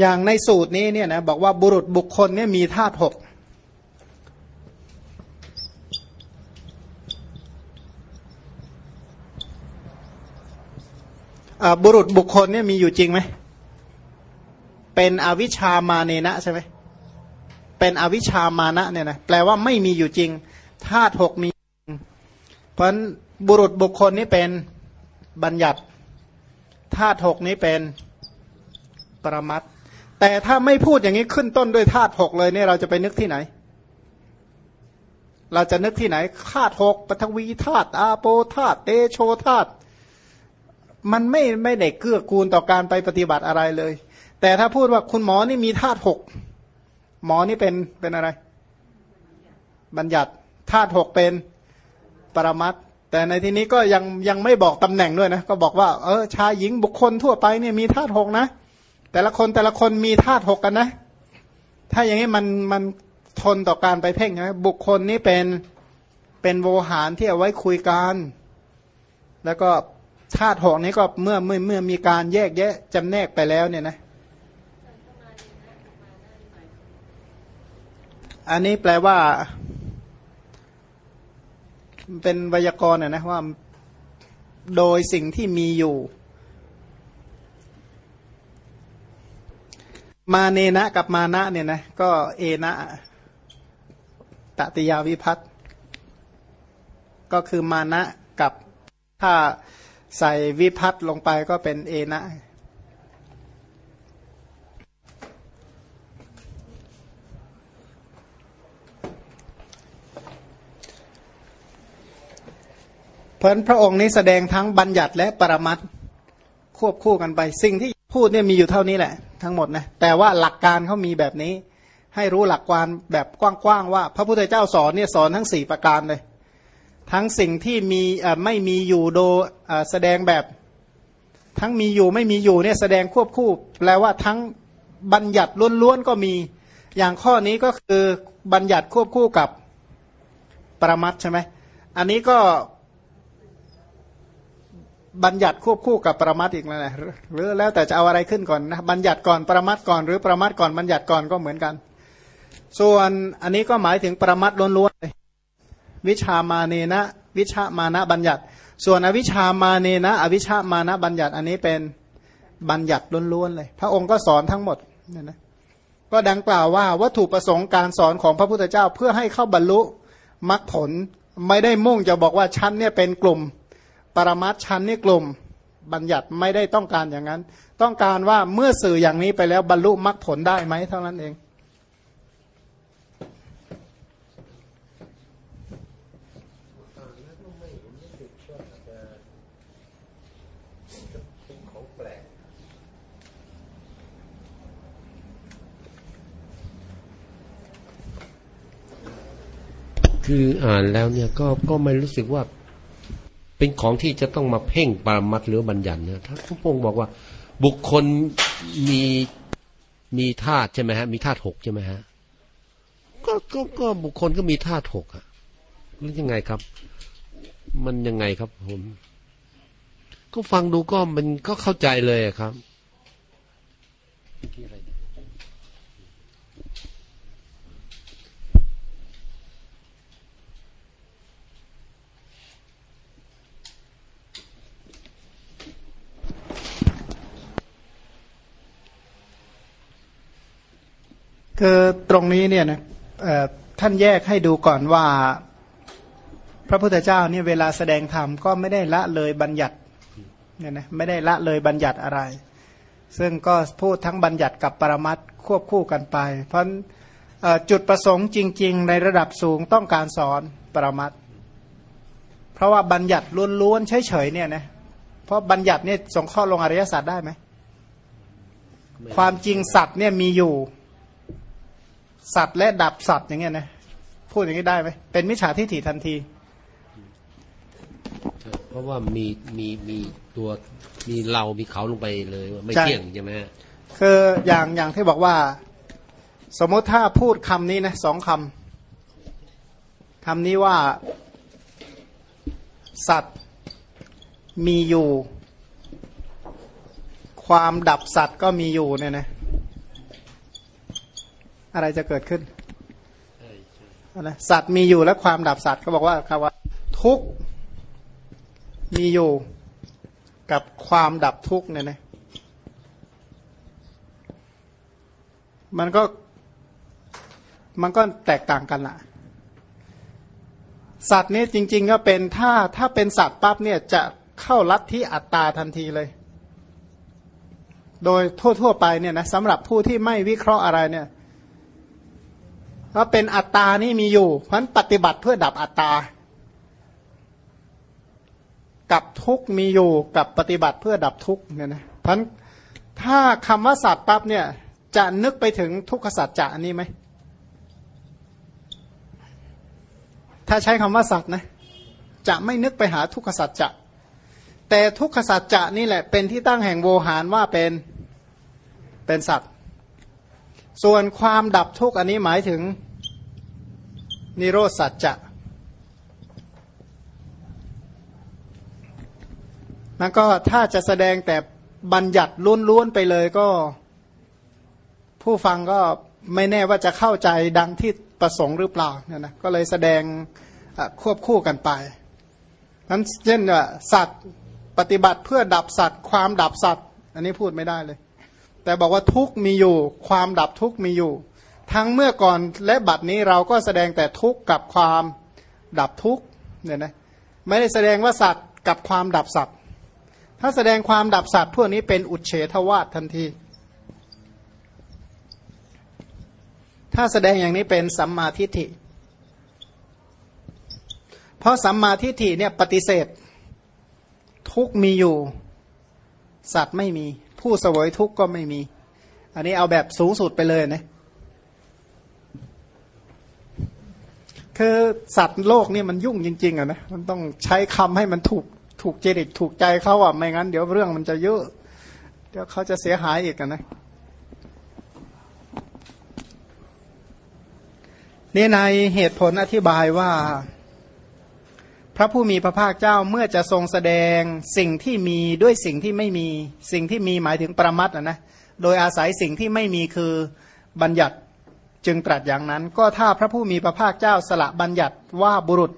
อย่างในสูตรนี้เนี่ยนะบอกว่าบุรุษบุคคลเนี่ยมีธาตุหกบุรุษบุคคลเนี่ยมีอยู่จริงไหม เป็นอวิชามาเนนะใช่ไหมเป็นอวิชามานะเนี่ยนะแปลว่าไม่มีอยู่จริงธาตุหกมี เพราะบุรุษบุคคลนี่เป็นบัญญัติธาตุหกนี้เป็นประมัต แต่ถ้าไม่พูดอย่างนี้ขึ้นต้นด้วยธาตุหกเลยเนี่ยเราจะไปนึกที่ไหน เราจะนึกที่ไหนธาตุหกปฐวีธาตุอาโปธาตุเตโชธาตุมันไม่ไม่ได้เกื้อกูลต่อการไปปฏิบัติอะไรเลย แต่ถ้าพูดว่าคุณหมอนี่มีธาตุหกหมอนี่เป็นเป็นอะไร บัญญัติธาตุหกเป็นปรมัตแต่ในที่นี้ก็ยังยังไม่บอกตำแหน่งด้วยนะ ก็บอกว่าเออชายหญิงบุคคลทั่วไปเนี่ยมีธาตุหกนะ แต่ละคนแต่ละคนมีธาตุหกกันนะ ถ้าอย่างนี้มันมันทนต่อการไปเพ่งนะบุคคลนี้เป็นเป็นโวหารที่เอาไว้คุยกันแล้วก็ธาตุหกนี้ก็เมื่อเมื่อเมื่อมีการแยกแยะจำแนกไปแล้วเนี่ยนะอันนี้แปลว่า เป็นไวยากรณ์นะว่า โดยสิ่งที่มีอยู่ มาเนนะกับมานะเนี่ยนะก็เอนะตติยาวิพัตก็คือมานะกับถ้าใส่วิพัตลงไปก็เป็นเอนะเพราะพระองค์นี้แสดงทั้งบัญญัติและปรมัตควบคู่กันไป สิ่งที่พูดเนี่ยมีอยู่เท่านี้แหละ ทั้งหมดนะแต่ว่าหลักการเขามีแบบนี้ ให้รู้หลักการแบบกว้างๆว่า พระพุทธเจ้าสอนเนี่ยสอนทั้งสี่ประการเลย ทั้งสิ่งที่มีไม่มีอยู่โดแสดงแบบทั้งมีอยู่ไม่มีอยู่เนี่ยแสดงควบคู่แปลว่าทั้งบัญญัติล้วนๆก็มีอย่างข้อนี้ก็คือบัญญัติควบคู่กับประมัตใช่ไหมอันนี้ก็ บัญญัติควบคู่กับประมัตอีกแล้วนะหรือแล้วแต่จะเอาอะไรขึ้นก่อนนะบัญญัติก่อนประมัตก่อน หรือประมัตก่อนบัญญัติก่อนก็เหมือนกัน ส่วนอันนี้ก็หมายถึงประมัตล้วนๆวิชามาเนนะ วิชามานะบัญญัติ ส่วนอวิชามาเนนะ อวิชามานะบัญญัติ อันนี้เป็นบัญญัติล้วนๆเลย พระองค์ก็สอนทั้งหมดเนี่ยนะก็ดังกล่าวว่าวัตถุประสงค์การสอนของพระพุทธเจ้าเพื่อให้เข้าบรรลุมรรคผล ไม่ได้มุ่งจะบอกว่าชั้นเนี่ยเป็นกลุ่ม ปรมัตชั้นนี่กลุ่มบัญญัติไม่ได้ต้องการอย่างนั้น ต้องการว่าเมื่อสื่ออย่างนี้ไปแล้วบรรลุมรรคผลได้ไหมเท่านั้นเองคืออ่านแล้วเนี่ยก็ก็ไม่รู้สึกว่า เป็นของที่จะต้องมาเพ่งปรมัตหรือบัญญัติเนี่ยท่านพระพงศ์บอกว่า บุคคลมีมีธาตุใช่ไหมฮะ มีธาตุหกใช่ไหมฮะก็ก็ก็บุคคลก็มีธาตุหกอะหรือยังไงครับ มันยังไงครับผม ก็ฟังดูก็มันก็เข้าใจเลยครับ คือตรงนี้เนี่ยนะท่านแยกให้ดูก่อนว่า พระพุทธเจ้าเนี่ยเวลาแสดงธรรมก็ไม่ได้ละเลยบัญญัติเนี่ยนะไม่ได้ละเลยบัญญัติอะไร ซึ่งก็พูดทั้งบัญญัติกับปรมัตควบคู่กันไป เพราะจุดประสงค์จริง ๆ ในระดับสูงต้องการสอนปรมัตเพราะว่าบัญญัติล้วนๆเฉยๆเนี่ยนะเพราะบัญญัติเนี่ยสงข้อลงอริยสัจได้ไหมความจริงสัตว์เนี่ยมีอยู่ สัตว์และดับสัตว์อย่างเงี้ยนะพูดอย่างนี้ได้ไหมเป็นมิจฉาทิฏฐิทันที เพราะว่ามีมีมีตัวมีเรามีเขาลงไปเลยไม่เที่ยงใช่ไหมคืออย่างอย่างที่บอกว่า สมมติถ้าพูดคำนี้นะสองคำคำนี้ว่า สัตว์มีอยู่ ความดับสัตว์ก็มีอยู่เนี่ยนะ อะไรจะเกิดขึ้นนะสัตว์มีอยู่และความดับสัตว์ก็บอกว่าคำว่า ทุกมีอยู่กับความดับทุกเนี่ยนะมันก็มันก็แตกต่างกันละสัตว์นี้จริง ๆ ก็เป็นถ้าถ้าเป็นสัตว์ปั๊บเนี่ยจะเข้าลัทธิอัตตาทันทีเลย โดยทั่ว ๆ ไปเนี่ยนะสำหรับผู้ที่ไม่วิเคราะห์อะไรเนี่ย ว่าเป็นอัตตานี่มีอยู่ เพราะปฏิบัติเพื่อดับอัตตา กับทุกมีอยู่กับปฏิบัติเพื่อดับทุกเนี่ยนะเพราะถ้าคำว่าสัตว์ปั๊บเนี่ยจะนึกไปถึงทุกขสัจจะนนี้ไหม ถ้าใช้คำว่าสัตว์นะจะไม่นึกไปหาทุกขสัจจะ แต่ทุกขสัจจะนี่แหละเป็นที่ตั้งแห่งโวหารว่าเป็นเป็นสัตว์ ส่วนความดับทุกข์อันนี้หมายถึงนิโรธสัจจะนั่นก็ถ้าจะแสดงแต่บัญญัติล้วนๆไปเลยก็ ผู้ฟังก็ไม่แน่ว่าจะเข้าใจดังที่ประสงค์หรือเปล่าเนี่ยนะก็เลยแสดงควบคู่กันไปนั้นเช่นว่าสัตว์ปฏิบัติเพื่อดับสัตว์ความดับสัตว์ อันนี้พูดไม่ได้เลย แต่บอกว่าทุกมีอยู่ ความดับทุกมีอยู่ ทั้งเมื่อก่อนและบัดนี้เราก็แสดงแต่ทุกกับความดับทุกเนี่ยนะไม่ได้แสดงว่าสัตว์กับความดับสัตว์ถ้าแสดงความดับสัตว์พวกนี้เป็นอุเฉทวาททันที ถ้าแสดงอย่างนี้เป็นสัมมาทิฏฐิ เพราะสัมมาทิฏฐิเนี่ยปฏิเสธ ทุกมีอยู่ สัตว์ไม่มี ผู้เสวยทุกก็ไม่มี อันนี้เอาแบบสูงสุดไปเลยนะคือสัตว์โลกนี่มันยุ่งจริง ๆอะนะมันต้องใช้คำให้มันถูกถูกเจริตถูกใจเขาอะไม่งั้น เดี๋ยวเรื่องมันจะเยอะ เดี๋ยวเขาจะเสียหายอีกนะนี่ในเหตุผลอธิบายว่า ระผู้มีพระภาคเจ้าเมื่อจะทรงแสดงสิ่งที่มีด้วยสิ่งที่ไม่มีสิ่งที่มีหมายถึงประมัดนะนะโดยอาศัยสิ่งที่ไม่มีคือบัญญัติจึงตรัสอย่างนั้น ก็ถ้าพระผู้มีพระภาคเจ้าสละบัญญัติว่าบุรุษ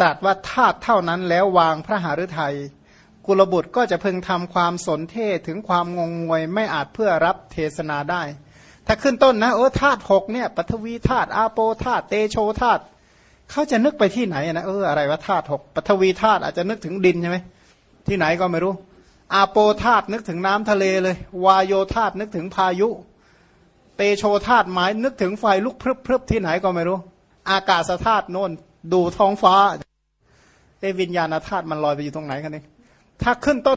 ตรัสว่าธาตุเท่านั้นแล้ววางพระหฤทยัยกุลบุตรก็จะพึงทำความสนเทศถึงความงงงวยไม่อาจเพื่อรับเทศนาได้ ถ้าขึ้นต้นนะโอ้ธาตุหกเนี่ยปฐวีธาตุอาโปธาตุเตโชธาตุ เขาจะนึกไปที่ไหนนะเอออะไรวะธาตุหกปฐวีธาตุอาจจะนึกถึงดินใช่ไหมที่ไหนก็ไม่รู้ อาโปธาตุนึกถึงน้ำทะเลเลย วายโยธาตุนึกถึงพายุ เตโชธาตุหมายนึกถึงไฟลุกพรึบพรึบที่ไหนก็ไม่รู้ อากาศธาตุโน่นดูท้องฟ้าเอวิญญาณธาตุมันลอยไปอยู่ตรงไหนกันเองถ้าขึ้นต้น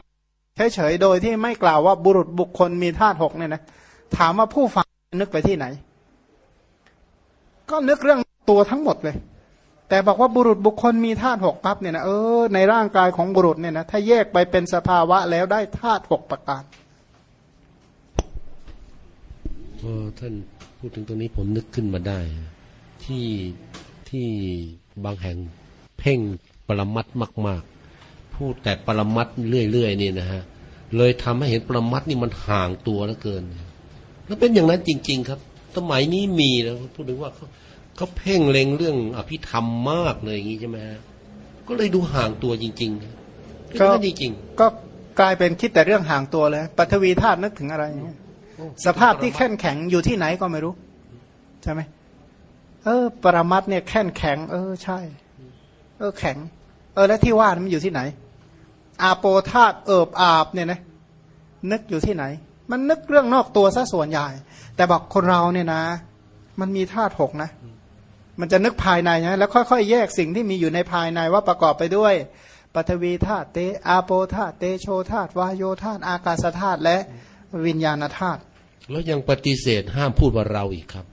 เฉยๆโดยที่ไม่กล่าวว่าบุรุษบุคคลมีธาตุหกเนี่ยนะถามว่าผู้ฟังนึกไปที่ไหน ก็นึกเรื่องตัวทั้งหมดเลย แต่บอกว่าบุรุษบุคคลมีธาตุหกปั๊บเนี่ยนะเออในร่างกายของบุรุษเนี่ยนะถ้าแยกไปเป็นสภาวะแล้วได้ธาตุหกประการพอท่านพูดถึงตรงนี้ผมนึกขึ้นมาได้ ที่ที่บางแห่งเพ่งปรมัดมาก ๆ พูดแต่ปรมัดเรื่อยๆนี่นะฮะเลยทำให้เห็นปรมัดนี่มันห่างตัวเหลือเกิน แล้วเป็นอย่างนั้นจริง ๆ ครับ สมัยนี้มีนะพูดถึงว่า เขาเขาเพ่งเล็งเรื่องอภิธรรมมากเลยอย่างนี้ใช่ไหมก็เลยดูห่างตัวจริงๆก็จริงก็กลายเป็นคิดแต่เรื่องห่างตัวเลยปัทวีธาตุนึกถึงอะไรอย่างเงี้ยสภาพที่แข็งแข็งอยู่ที่ไหนก็ไม่รู้ใช่ไหมเออ ปรมัตเนี่ยแข็งแข็ง เออใช่ เออแข็ง เออแล้วที่ว่ามันอยู่ที่ไหน อาโปธาตุเอิบอาบเนี่ยนะนึกอยู่ที่ไหน มันนึกเรื่องนอกตัวซะส่วนใหญ่ แต่บอกคนเราเนี่ยนะ มันมีธาตุหกนะ มันจะนึกภายในนะแล้วค่อยๆ แยกสิ่งที่มีอยู่ในภายในว่าประกอบไปด้วยปฐวีธาตุเตอาโปธาตุเตโชธาตุวายโยธาตุอากาศธาตุและวิญญาณธาตุแล้วยังปฏิเสธห้ามพูดว่าเราอีกครับ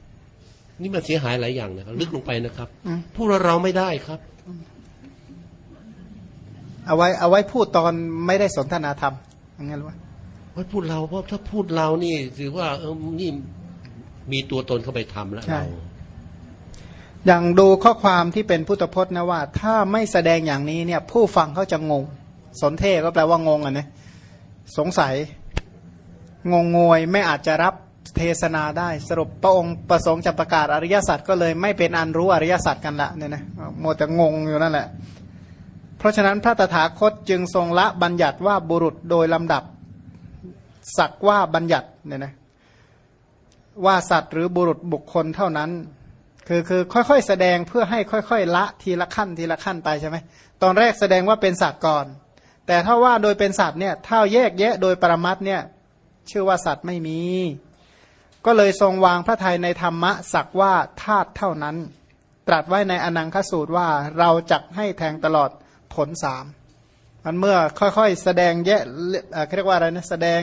นี่มันเสียหายหลายอย่างนะครับ ลึกลงไปนะครับพูดว่าเราไม่ได้ครับ เอาไว้ เอาไว้พูดตอนไม่ได้สนทนาธรรมอย่างงี้หรือว่าไว้พูดเราเพราะถ้าพูดเรานี่ถือว่าเออนี่มีตัวตนเข้าไปทำแล้วเรา อย่างดูข้อความที่เป็นพุทธพจน์นะว่า ถ้าไม่แสดงอย่างนี้เนี่ย ผู้ฟังเขาจะงง สนเทก็แปลว่างงอะนะสงสัย งงงวยไม่อาจจะรับเทศนาได้สรุปพระองค์ประสงค์จะประกาศอริยสัจก็เลยไม่เป็นอันรู้อริยสัจกันละเนี่ยนะโมแต่งงอยู่นั่นแหละ เพราะฉะนั้นพระตถาคตจึงทรงละบัญญัติว่าบุรุษโดยลำดับ สักว่าบัญญัติเนี่ยนะว่าสัตว์หรือบุรุษบุคคลเท่านั้น คือคือค่อยๆ แสดงเพื่อให้ค่อย ๆ ละทีละขั้นทีละขั้นไปใช่ไหมตอนแรกแสดงว่าเป็นสัตว์ก่อน แต่ถ้าว่าโดยเป็นสัตว์เนี่ยถ้าแยกแยะโดยปรมัตเนี่ยชื่อว่าสัตว์ไม่มี ก็เลยทรงวางพระทัยในธรรมะสักว่าธาตุเท่านั้น ตรัสไว้ในอนังคสูตรว่าเราจักให้แทงตลอดผลสามมันเมื่อค่อยๆ แสดงแยะเรียกว่าอะไรนะแสดง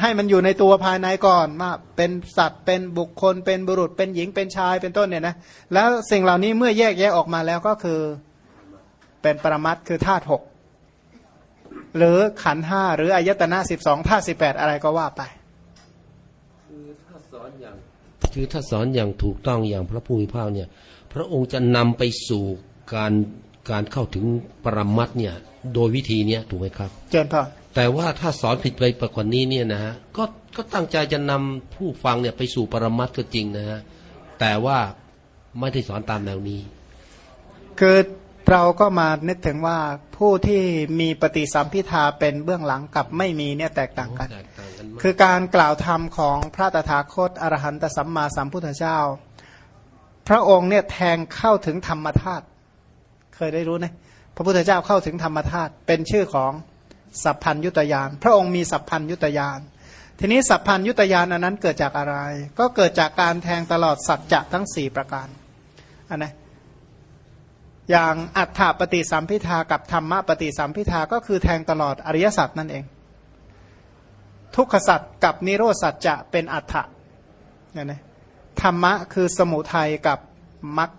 ให้มันอยู่ในตัวภายในก่อนว่าเป็นสัตว์เป็นบุคคล เป็นบุรุษเป็นหญิงเป็นชายเป็นต้นเนี่ยนะแล้วสิ่งเหล่านี้เมื่อแยกแยะออกมาแล้วก็คือเป็นปรมัตคือธาตุหกหรือขันห้าหรืออายตนะสิบสองธาตุสิบแปดอะไรก็ว่าไป คือถ้าสอนอย่างคือถ้าสอนอย่างถูกต้องอย่างพระผู้มีพระเนี่ย พระองค์จะนำไปสู่การการเข้าถึงปรมัตเนี่ย โดยวิธีเนี้ยถูกไหมครับ เจนพ่อแต่ว่าถ้าสอนผิดไปประกว่านี้เนี่ยนะฮะก็ก็ตั้งใจจะนำผู้ฟังเนี่ยไปสู่ปรมัตก็จริงนะฮะแต่ว่าไม่ได้สอนตามแนวนี้ คือเราก็มานึกถึงว่าผู้ที่มีปฏิสัมพิทาเป็นเบื้องหลังกับไม่มีเนี่ยแตกต่างกัน คือการกล่าวธรรมของพระตถาคตอรหันตสัมมาสัมพุทธเจ้า พระองค์เนี่ยแทงเข้าถึงธรรมธาตุเคยได้รู้นะ พระพุทธเจ้าเข้าถึงธรรมธาตุเป็นชื่อของสัพพัญยุตยานพระองค์มีสัพพัญยุตยานทีนี้สัพพัญยุตยานอันนั้นเกิดจากอะไร ก็เกิดจากการแทงตลอดสัจจะทั้งสี่ประการอันนะอย่างอัฏฐปฏิสัมพิทากับธรรมะปฏิสัมพิทาก็คือแทงตลอดอริยสัจนั่นเอง ทุกขสัจกับนิโรสัจจะเป็นอัฏฐะเนี่ยนะธรรมะคือสมุทัยกับมรรค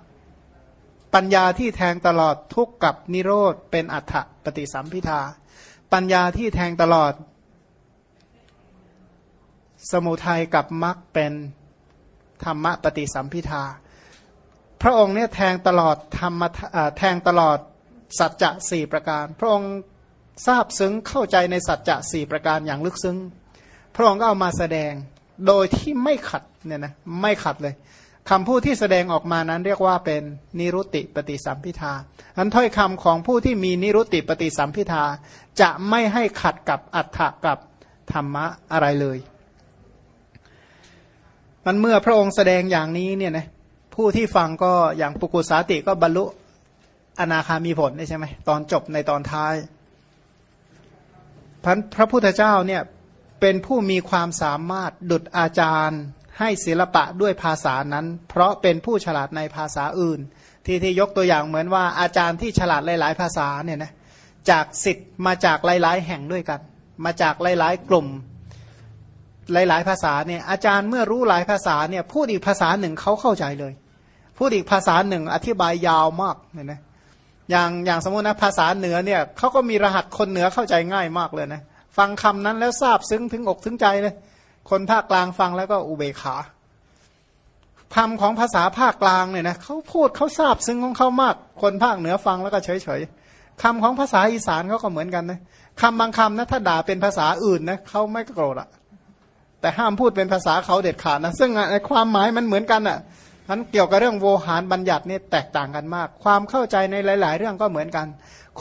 ปัญญาที่แทงตลอดทุกกับนิโรธเป็นอัฏฐปฏิสัมพิทา ปัญญาที่แทงตลอด สมุทัยกับมรรคเป็นธรรมะปฏิสัมพิทา พระองค์เนี่ยแทงตลอดธรรมแทงตลอดสัจจะสี่ประการ พระองค์ทราบซึ้งเข้าใจในสัจจะสี่ประการอย่างลึกซึ้ง พระองค์ก็เอามาแสดงโดยที่ไม่ขัดเนี่ยนะไม่ขัดเลย คำพูดที่แสดงออกมานั้นเรียกว่าเป็นนิรุติปฏิสัมพิทาอันถ้อยคำของผู้ที่มีนิรุติปฏิสัมพิทาจะไม่ให้ขัดกับอัฏฐกับธรรมะอะไรเลย มันเมื่อพระองค์แสดงอย่างนี้เนี่ยนะผู้ที่ฟังก็อย่างปุกุสาติก็บรรลุอนาคามีผลใช่ไหมตอนจบในตอนท้าย พระพระพุทธเจ้าเนี่ยเป็นผู้มีความสามารถดุดอาจารย์ ให้ศิลปะด้วยภาษานั้น เพราะเป็นผู้ฉลาดในภาษาอื่น ที่ที่ยกตัวอย่างเหมือนว่าอาจารย์ที่ฉลาดหลาย ๆ ภาษาเนี่ยนะจากสิทธิ์มาจากหลาย ๆ แห่งด้วยกัน มาจากหลาย ๆ กลุ่ม หลาย ๆ ภาษาเนี่ยอาจารย์เมื่อรู้หลายภาษาเนี่ยพูดอีกภาษาหนึ่งเขาเข้าใจเลย พูดอีกภาษาหนึ่งอธิบายยาวมากเนี่ยนะอย่างอย่างสมมตินะภาษาเหนือเนี่ยเขาก็มีรหัสคนเหนือเข้าใจง่ายมากเลยนะฟังคำนั้นแล้วทราบซึ้งถึงอกถึงใจเลย คนภาคกลางฟังแล้วก็อุเบกขาคำของภาษาภาคกลางเนี่ยนะเขาพูดเขาทราบซึ้งของเขามาก คนภาคเหนือฟังแล้วก็เฉยเฉยคำของภาษาอีสานเขาก็เหมือนกันนะคำบางคำนะถ้าด่าเป็นภาษาอื่นนะเขาไม่โกรธอะแต่ห้ามพูดเป็นภาษาเขาเด็ดขาดนะซึ่งในความหมายมันเหมือนกันอะนั้นเกี่ยวกับเรื่องโวหารบัญญัตินี่แตกต่างกันมาก ความเข้าใจในหลาย ๆ เรื่องก็เหมือนกัน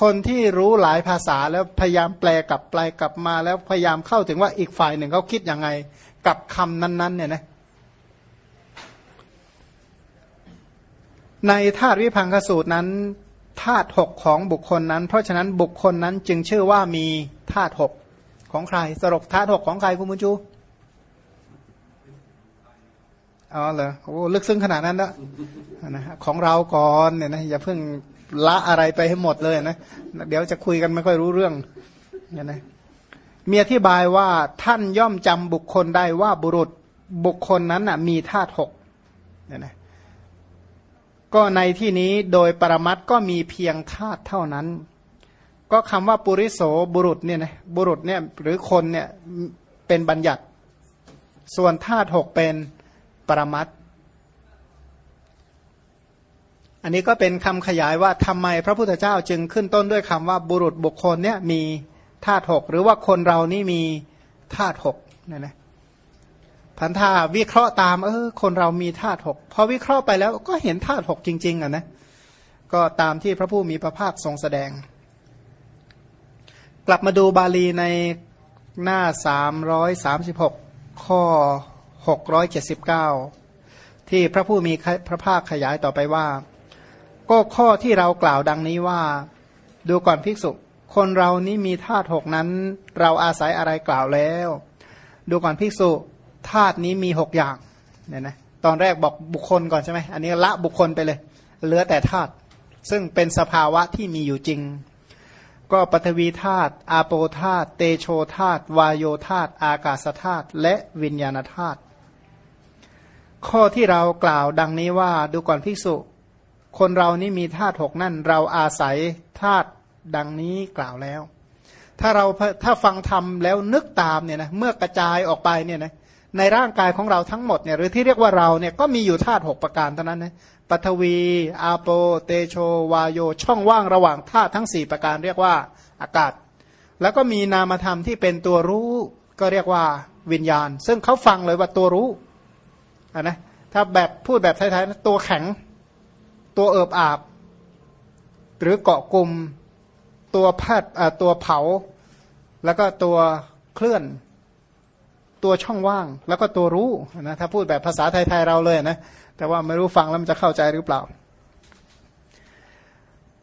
คนที่รู้หลายภาษาแล้วพยายามแปลกลับแปลกลับมาแล้วพยายามเข้าถึงว่าอีกฝ่ายหนึ่งเขาคิดยังไง กับคำนั้น ๆ เนี่ยนะในธาตุวิพังคสูตรนั้นธาตุหกของบุคคลนั้น เพราะฉะนั้นบุคคลนั้นจึงชื่อว่ามีธาตุหกของใคร สรุปธาตุหกของใครคุณมุจูอ๋อเหรอโอ้ลึกซึ้งขนาดนั้นแล้วนะของเราก่อนเนี่ยนะอย่าเพิ่ง ละอะไรไปให้หมดเลยนะ เดี๋ยวจะคุยกันไม่ค่อยรู้เรื่องเนี่ยนะมีอธิบายว่าท่านย่อมจำบุคคลได้ว่าบุรุษบุคคลนั้นอะมีธาตุหกเนี่ยนะก็ในที่นี้โดยปรมัตก็มีเพียงธาตุเท่านั้น ก็คำว่าปุริโสบุรุษเนี่ยนะบุรุษเนี่ยหรือคนเนี่ยเป็นบัญญัติ ส่วนธาตุหกเป็นปรมัต อันนี้ก็เป็นคำขยายว่าทำไมพระพุทธเจ้าจึงขึ้นต้นด้วยคำว่าบุรุษบุคคลเนี่ยมีธาตุหกหรือว่าคนเรานี่มีธาตุหกนี่ยนะพันธาวิเคราะห์ตามเออคนเรามีธาตุหกพอวิเคราะห์ไปแล้วก็เห็นธาตุหกจริง ๆอะนะก็ตามที่พระผู้มีพระภาคทรงแสดง กลับมาดูบาลีในหน้าสามร้อยสามสิบหกข้อหกร้อยเจ็ดสิบเก้าที่พระผู้มีพระภาคขยายต่อไปว่า ก็ข้อที่เรากล่าวดังนี้ว่า ดูก่อนภิกษุ คนเรานี้มีธาตุหกนั้น เราอาศัยอะไรกล่าวแล้ว ดูก่อนภิกษุธาตุนี้มีหกอย่างเนี่ยนะตอนแรกบอกบุคคลก่อนใช่ไหมอันนี้ละบุคคลไปเลย เหลือแต่ธาตุซึ่งเป็นสภาวะที่มีอยู่จริง ก็ปฐวีธาตุอาโปธาตุเตโชธาตุวายโยธาตุอากาศธาตุและวิญญาณธาตุข้อที่เรากล่าวดังนี้ว่าดูก่อนภิกษุ คนเรานี่มีธาตุหกนั่น เราอาศัยธาตุดังนี้กล่าวแล้ว ถ้าเราถ้าฟังธรรมแล้วนึกตามเนี่ยนะเมื่อกระจายออกไปเนี่ยนะในร่างกายของเราทั้งหมดเนี่ยหรือที่เรียกว่าเราเนี่ยก็มีอยู่ธาตุหประการเท่านั้นนะปฐวีอาโป เตโช วาโย ช่องว่างระหว่างธาตุทั้ง 4 ประการเรียกว่าอากาศ แล้วก็มีนามธรรมที่เป็นตัวรู้ก็เรียกว่าวิญญาณ ซึ่งเขาฟังเลยว่าตัวรู้อะนะถ้าแบบพูดแบบไทยๆตัวแข็ง ตัวเอิบอาบ หรือเกาะกลุ่มตัวพัดตัวเผา แล้วก็ตัวเคลื่อน ตัวช่องว่าง แล้วก็ตัวรู้นะถ้าพูดแบบภาษาไทยๆเราเลยนะแต่ว่าไม่รู้ฟังแล้วมันจะเข้าใจหรือเปล่า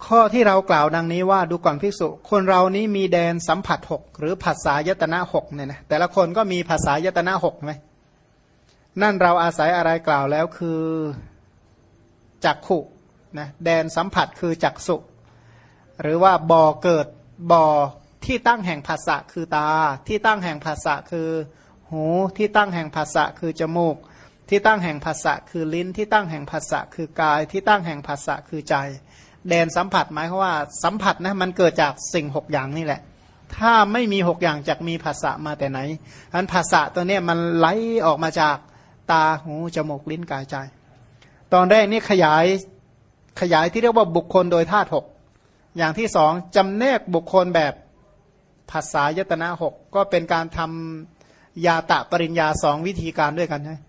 ข้อที่เรากล่าวดังนี้ว่าดูก่อนภิกษุ คนเรานี้มีแดนสัมผัสหกหรือภาษายตนะหกเนี่ยนะแต่ละคนก็มีภาษายตนะหกไหมนั่นเราอาศัยอะไรกล่าวแล้วคือจักขุ นะแดนสัมผัสคือจักสุหรือว่าบ่อเกิดบ่อที่ตั้งแห่งภาษะคือตา ที่ตั้งแห่งภาษะคือหูที่ตั้งแห่งภาษะคือจมูก ที่ตั้งแห่งภาษะคือลิ้นที่ตั้งแห่งภาษะคือกายที่ตั้งแห่งภาษะคือใจ แดนสัมผัสหมายความว่าสัมผัสนะมันเกิดจากสิ่งหกอย่างนี่แหละ ถ้าไม่มีหกอย่างจะมีภาษะมาแต่ไหนอันภาษะตัวเนี้ยมันไหลออกมาจากตาหูจมูกลิ้นกายใจ ตอนแรกนี่ขยาย ขยายที่เรียกว่าบุคคลโดยธาตุหกอย่างที่สองจำแนกบุคคลแบบภาษายตนะหกก็เป็นการทำยาตะปริญญาสองวิธีการด้วยกันนะ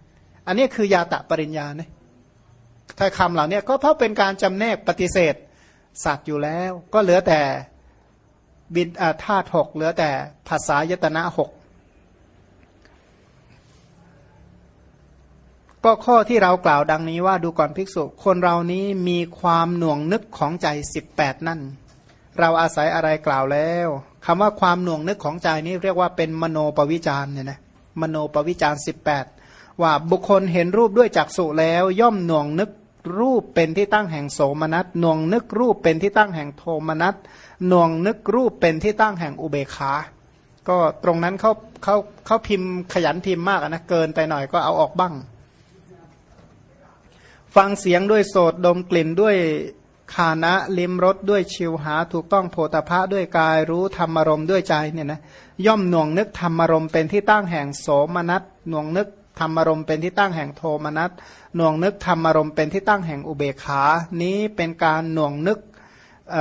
อันนี้คือยาตะปริญญาเนี่ยถ้าคำเหล่านี้ก็เพราะเป็นการจำแนกปฏิเสธสัตว์อยู่แล้ว ก็เหลือแต่บินธาตุหกเหลือแต่ภาษายตนะหก ก็ข้อที่เรากล่าวดังนี้ว่าดูก่อนภิกษุ คนเรานี้มีความหน่วงนึกของใจสิบแปดนั่น เราอาศัยอะไรกล่าวแล้วคำว่าความหน่วงนึกของใจนี้เรียกว่าเป็นมโนปวิจารเนี่ยนะมโนปวิจารสิบแปดว่าบุคคลเห็นรูปด้วยจักษุแล้ว ย่อมหน่วงนึกรูปเป็นที่ตั้งแห่งโสมนัสหน่วงนึกรูปเป็นที่ตั้งแห่งโทมนัสหน่วงนึกรูปเป็นที่ตั้งแห่งอุเบคาก็ตรงนั้นเขาเขาเขาพิมพ์ขยันพิมพ์มากนะเกินไปหน่อยก็เอาออกบ้าง ฟังเสียงด้วยโสดดมกลิ่นด้วยคานะลิมรสด้วยชิวหา ถูกต้องโพธพะด้วยกายรู้ธรรมารมด้วยใจเนี่ยนะย่อมหน่วงนึกธรรมารมเป็นที่ตั้งแห่งโสมนัสหน่วงนึกธรรมารมเป็นที่ตั้งแห่งโทมนัสหน่วงนึกธรรมารมเป็นที่ตั้งแห่งอุเบขา นี้เป็นการหน่วงนึก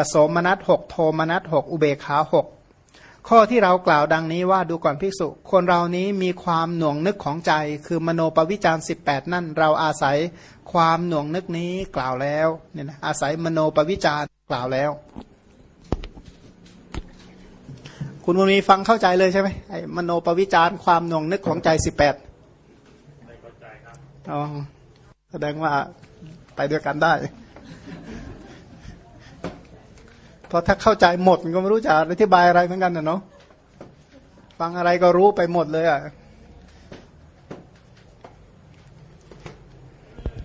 โสมนัสหกโทมนัสหกอุเบขาหก ข้อที่เรากล่าวดังนี้ว่าดูก่อนภิกษุ คนเรานี้มีความหน่วงนึกของใจ คือมโนปวิจารสิบแปดนั่น เราอาศัยความหน่วงนึกนี้กล่าวแล้วเนี่ยนะอาศัยมโนปวิจารกล่าวแล้ว คุณมุนีฟังเข้าใจเลยใช่ไหมไอ้มโนปวิจารความหน่วงนึกของใจสิบแปดไม่เข้าใจครับอ๋อแสดงว่าไปด้วยกันได้ พราะถ้าเข้าใจหมดก็ไม่รู้จะอธิบายอะไรเหมือนกันนะเนาะฟังอะไรก็รู้ไปหมดเลยอะ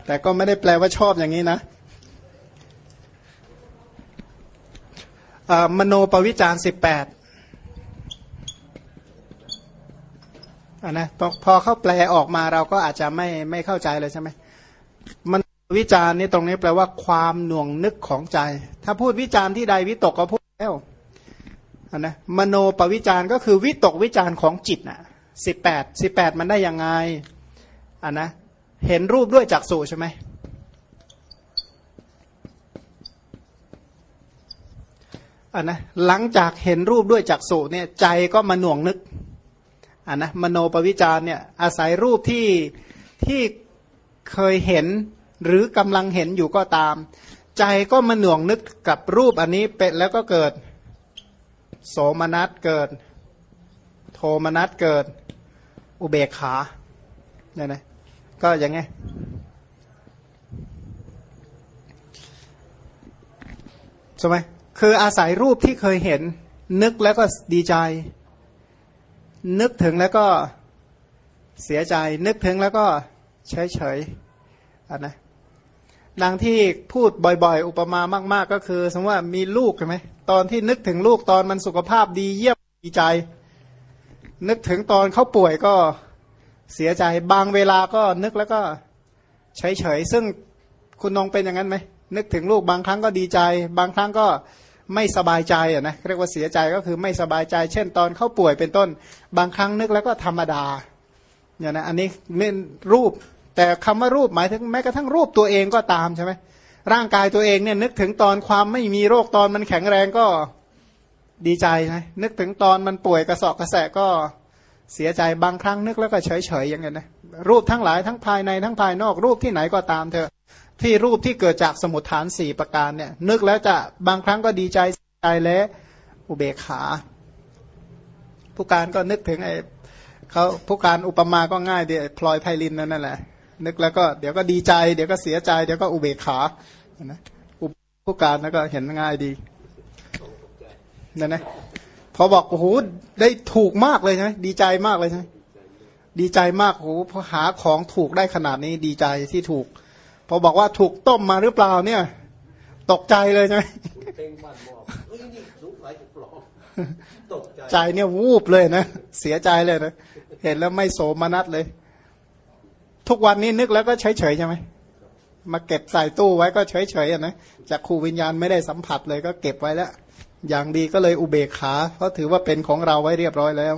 แต่ก็ไม่ได้แปลว่าชอบอย่างนี้นะมโนปวิจารสิบแปดอะนะพอเขาแปลออกมาเราก็อาจจะไม่ไม่เข้าใจเลยใช่ไหมมัน วิจารณ์นี่ตรงนี้แปลว่าความหน่วงนึกของใจ ถ้าพูดวิจารณ์ที่ใดวิตกก็พูดแล้วนนะมโนปวิจารณ์ก็คือวิตกวิจารณ์ของจิตน่ะสิบแปดสิบแปดมันได้ยังไงอะนะเห็นรูปด้วยจักษุใช่ไหมอะนะหลังจากเห็นรูปด้วยจักษุเนี่ยใจก็มาหน่วงนึกอ่านะมโนปวิจารเนี่ยอาศัยรูปที่ที่เคยเห็น หรือกำลังเห็นอยู่ก็ตาม ใจก็มาหน่วงนึกกับรูปอันนี้เป็นแล้วก็เกิด โสมนัสเกิด โทมนัสเกิด อุเบกขาเนี่ยนะก็อย่างไงใช่ไหมคืออาศัยรูปที่เคยเห็น นึกแล้วก็ดีใจ นึกถึงแล้วก็เสียใจ นึกถึงแล้วก็เฉยเฉยอันนะ ดังที่พูดบ่อยๆ อุปมามาก ๆ ก็คือ สมมติว่ามีลูกใช่ไหมตอนที่นึกถึงลูกตอนมันสุขภาพดีเยี่ยมดีใจ นึกถึงตอนเขาป่วยก็เสียใจบางเวลาก็นึกแล้วก็เฉยๆซึ่งคุณนงเป็นอย่างนั้นไหมนึกถึงลูกบางครั้งก็ดีใจ บางครั้งก็ไม่สบายใจอะนะเรียกว่าเสียใจก็คือไม่สบายใจ เช่น ตอนเขาป่วยเป็นต้น บางครั้งนึกแล้วก็ธรรมดาเนี่ยนะอันนี้เน้นรูป แต่คำว่ารูปหมายถึงแม้กระทั่งรูปตัวเองก็ตามใช่ไหมร่างกายตัวเองเนี่ยนึกถึงตอนความไม่มีโรคตอนมันแข็งแรงก็ดีใจนะนึกถึงตอนมันป่วยกระสอบกระแสก็เสียใจบางครั้งนึกแล้วก็เฉยเฉยอย่างเงี้ยนะรูปทั้งหลายทั้งภายในทั้งภายนอกรูปที่ไหนก็ตามเถอะที่รูปที่เกิดจากสมุทฐานสี่ประการเนี่ย นึกแล้วจะบางครั้งก็ดีใจใจและอุเบกขา ผู้การก็นึกถึงไอ้เขาผู้การอุปมาก็ง่ายเดียพลอยไพลินนั่นแหละ นึกแล้วก็เดี๋ยวก็ดีใจ เดี๋ยวก็เสียใจ เดี๋ยวก็อุเบกขานะผู้การแล้วก็เห็นง่ายดีนั่นนะพอบอกโอ้โหได้ถูกมากเลยใช่ไหมดีใจมากเลยใช่ไหมดีใจมากโอ้โหพอหาของถูกได้ขนาดนี้ดีใจที่ถูก พอบอกว่าถูกต้มมาหรือเปล่าเนี่ย ตกใจเลยใช่ไหมใจเนี่ยวูบเลยนะเสียใจเลยนะเห็นแล้วไม่โสมนัสเลย ทุกวันนี้นึกแล้วก็เฉยเฉยใช่ไหมมาเก็บใส่ตู้ไว้ก็เฉยเฉยนะจากครูวิญญาณไม่ได้สัมผัสเลยก็เก็บไว้แล้ว อย่างดีก็เลยอุเบกขาเพราะถือว่าเป็นของเราไว้เรียบร้อยแล้ว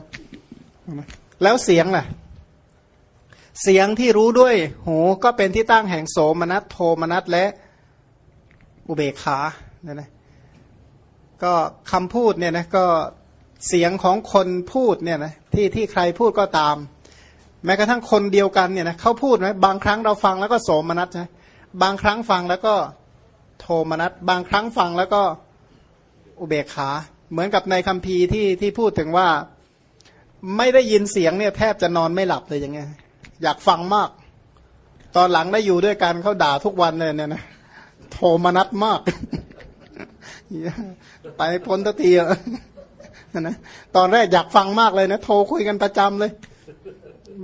แล้วเสียงล่ะ เสียงที่รู้ด้วยหูก็เป็นที่ตั้งแห่งโสมนัสโทมนัสและอุเบกขาเนี่ยนะก็คำพูดเนี่ยนะก็เสียงของคนพูดเนี่ยนะที่ที่ใครพูดก็ตาม แม้กระทั่งคนเดียวกันเนี่ยนะเขาพูดไหมบางครั้งเราฟังแล้วก็โสมนัสใช่บางครั้งฟังแล้วก็โทมนัสบางครั้งฟังแล้วก็อุเบกขา เหมือนกับในคัมภีร์ที่ที่พูดถึงว่าไม่ได้ยินเสียงเนี่ยแทบจะนอนไม่หลับเลยอย่างเงี้ยอยากฟังมาก ตอนหลังได้อยู่ด้วยกันเขาด่าทุกวันเลยเนี่ยนะโทมนัสมากไปพ้นทัทีอะนะตอนแรกอยากฟังมากเลยนะโทรคุยกันประจำเลย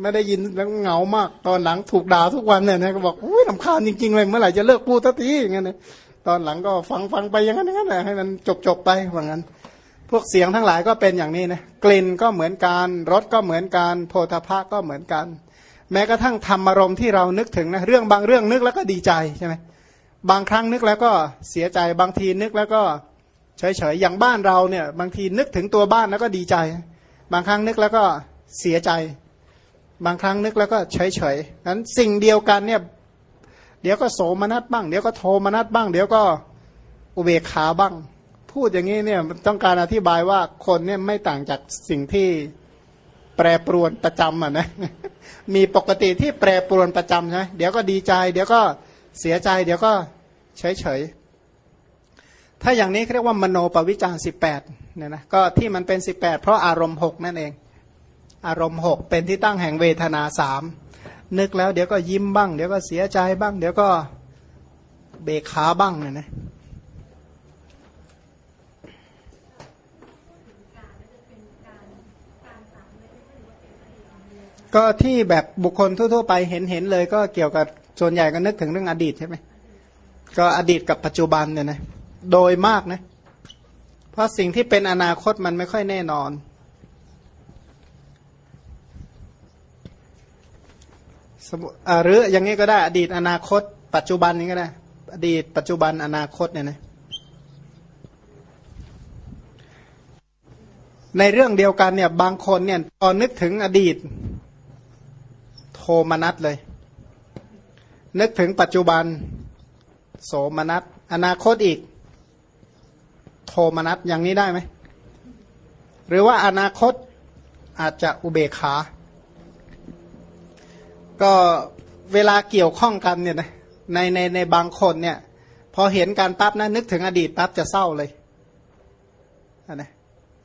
ไม่ได้ยินแล้วเหงามาก ตอนหลังถูกด่าทุกวันเนี่ยนะก็บอกอุ้ยลำคาญจริงๆเลยเมื่อไหร่จะเลิกพูดทัทีอย่างเงี้ยนะตอนหลังก็ฟังฟังไปอย่างนั้นอย่างนั้นแหละให้มันจบจบไปว่างั้น พวกเสียงทั้งหลายก็เป็นอย่างนี้นะกลิ่นก็เหมือนกันรสก็เหมือนกันโพธาภะก็เหมือนกัน แม้กระทั่งธรรมอารมณ์ที่เรานึกถึงนะเรื่องบางเรื่องนึกแล้วก็ดีใจใช่ไหมบางครั้งนึกแล้วก็เสียใจบางทีนึกแล้วก็เฉยๆอย่างบ้านเราเนี่ย บางทีนึกถึงตัวบ้านแล้วก็ดีใจ บางครั้งนึกแล้วก็เสียใจ บางครั้งนึกแล้วก็เฉยๆนั้นสิ่งเดียวกันเนี่ย เดี๋ยวก็โสมนัสบ้าง เดี๋ยวก็โทมนัสบ้าง เดี๋ยวก็อุเบกขาบ้าง พูดอย่างนี้เนี่ยต้องการอธิบายว่าคนเนี่ยไม่ต่างจากสิ่งที่แปรปรวนประจำอะนะ มีปกติที่แปรปรวนประจำใช่ไหมเดี๋ยวก็ดีใจ เดี๋ยวก็เสียใจ เดี๋ยวก็เฉยเฉยถ้าอย่างนี้เรียกว่ามโนปวิจารสิบแปดเนี่ยนะก็ที่มันเป็นสิบแปดเพราะอารมณ์หกนั่นเอง อารมณ์หกเป็นที่ตั้งแห่งเวทนาสามนึกแล้วเดี๋ยวก็ยิ้มบ้าง เดี๋ยวก็เสียใจบ้าง เดี๋ยวก็เบกขาบ้างเนี่ยนะก็ที่แบบบุคคลทั่วๆไปเห็นเห็นเลยก็เกี่ยวกับส่วนใหญ่ก็นึกถึงเรื่องอดีตใช่ไหมก็อดีตกับปัจจุบันเนี่ยนะโดยมากนะเพราะสิ่งที่เป็นอนาคตมันไม่ค่อยแน่นอน หรืออย่างนี้ก็ได้ อดีตอนาคต ปัจจุบันนี้ก็ได้ อดีตปัจจุบันอนาคตเนี่ยนะในเรื่องเดียวกันเนี่ยบางคนเนี่ยพอนึกถึงอดีตโทมนัสเลย นึกถึงปัจจุบัน โสมนัสอนาคตอีก โทมนัสอย่างนี้ได้ไหม หรือว่าอนาคตอาจจะอุเบกขา ก็เวลาเกี่ยวข้องกันเนี่ยนะในในในบางคนเนี่ย พอเห็นการปั๊บนะนึกถึงอดีตปั๊บจะเศร้าเลยนะ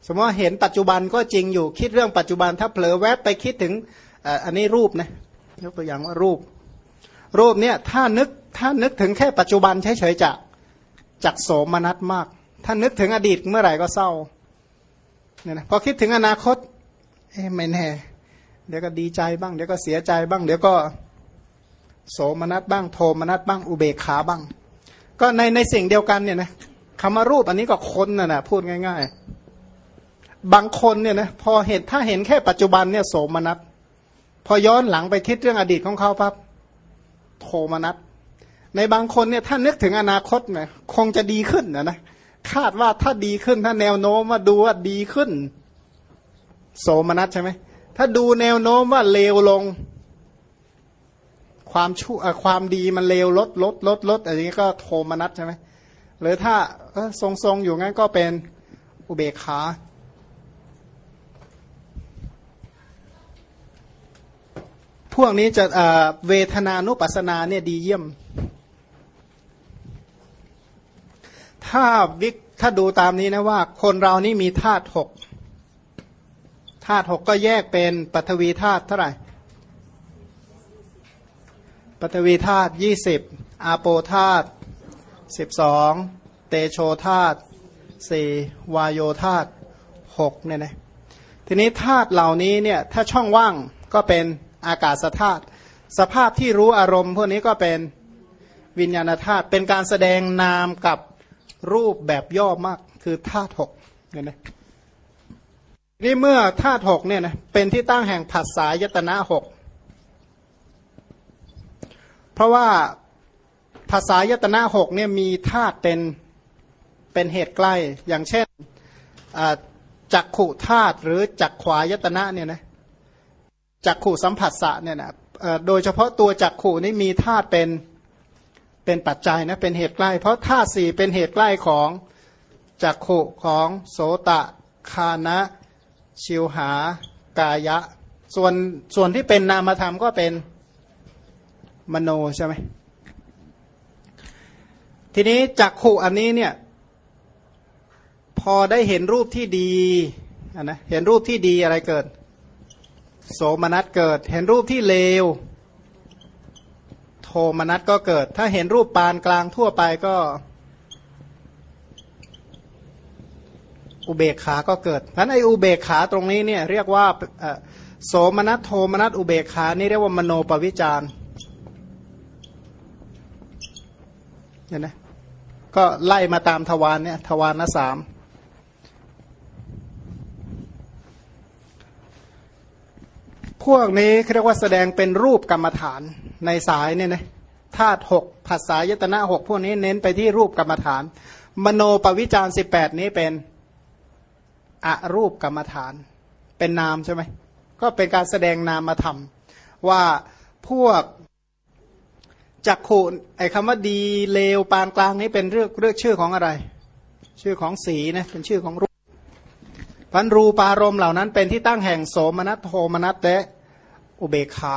สมมติว่าเห็นปัจจุบันก็จริงอยู่คิดเรื่องปัจจุบันถ้าเผลอแวบไปคิดถึงอันนี้รูปนะยกตัวอย่างว่ารูป รูปเนี่ยถ้านึกถ้านึกถึงแค่ปัจจุบันเฉยๆจะจักโสมนัสมาก ถ้านึกถึงอดีตเมื่อไหร่ก็เศร้าเนี่ยนะพอคิดถึงอนาคตเอ๊ะไม่แน่ เดี๋ยวก็ดีใจบ้าง เดี๋ยวก็เสียใจบ้าง เดี๋ยวก็โสมนัสบ้างโทมนัสบ้างอุเบกขาบ้าง ก็ในในสิ่งเดียวกันเนี่ยนะคำว่ารูปอันนี้ก็คนน่ะนะพูดง่าย ๆ บางคนเนี่ยนะพอเห็นถ้าเห็นแค่ปัจจุบันเนี่ยโสมนัสพอย้อนหลังไปคิดเรื่องอดีตของเขาปั๊บโทมนัสในบางคนเนี่ยถ้านึกถึงอนาคตเนี่ยคงจะดีขึ้นนะนะคาดว่าถ้าดีขึ้นถ้าแนวโน้มว่าดูว่าดีขึ้น โสมนัสใช่ไหม ถ้าดูแนวโน้มว่าเลวลง ความชั่วความดีมันเลวลดลดลดลดอะไรนี้ก็โทมนัสใช่ไหมหรือถ้าทรงทรงอยู่งั้นก็เป็นอุเบกขาพวกนี้จะเวทนานุปัสสนาเนี่ยดีเยี่ยม ถ้าวิกถ้าดูตามนี้นะว่า คนเรานี่มีธาตุหกาตุหกก็แยกเป็นปัทวีธาตุเท่าไหร่ปัทวีธาตุยี่สิบอาโปธาตุสิบสองเตโชธาตุสี่วายโยธาตุหกเนี่ยนะทีนี้ธาตุเหล่านี้เนี่ยถ้าช่องว่างก็เป็นอากาศธาตุสภาพที่รู้อารมณ์พวกนี้ก็เป็นวิญญาณธาตุเป็นการแสดงนามกับรูปแบบย่อมากคือธาตุหกเนี่ยนะ นี่เมื่อธาตุหกเนี่ยนะเป็นที่ตั้งแห่งผัสสายตนะหกเพราะว่าภาษายตนะหกเนี่ยมีธาตุเป็นเป็นเหตุใกล้อย่างเช่นจักขุธาตุหรือจักขวายตนะเนี่ยนะจักขุสัมผัสสะเนี่ยนะโดยเฉพาะตัวจักขุนี่มีธาตุเป็นเป็นปัจจัยนะเป็นเหตุใกล้ เพราะธาตุสี่เป็นเหตุใกล้ของจักขุของโสตะคานะ ชิวหากายะ ส่วนส่วนที่เป็นนามธรรมก็เป็นมโนใช่ไหมทีนี้จักขุอันนี้เนี่ยพอได้เห็นรูปที่ดีนะเห็นรูปที่ดีอะไรเกิด โสมนัสเกิด เห็นรูปที่เลว โทมนัสก็เกิด ถ้าเห็นรูปปานกลางทั่วไปก็ อุเบกขาก็เกิดเพราะในอุเบกขาตรงนี้เนี่ยเรียกว่าโสมนัสโทมนัสอุเบกขานี่เรียกว่ามโนปวิจารเห็นไหมก็ไล่มาตามทวารเนี่ยทวารนะสามพวกนี้เรียกว่าแสดงเป็นรูปกรรมฐานในสายเนี่ยนะธาตุหกภาษายตนะหกพวกนี้เน้นไปที่รูปกรรมฐาน มโนปวิจารสิบแปดนี้เป็น อรูปกรรมฐาน เป็นนามใช่ไหมก็เป็นการแสดงนามมาว่าพวกจักขุไอ้คำว่าดีเลวปานกลางนี้เป็นเรื่องเรื่องชื่อของอะไร ชื่อของสีนะเป็นชื่อของรูปพันรูปารมเหล่านั้นเป็นที่ตั้งแห่งโสมนัสโทมนัสและอุเบกขา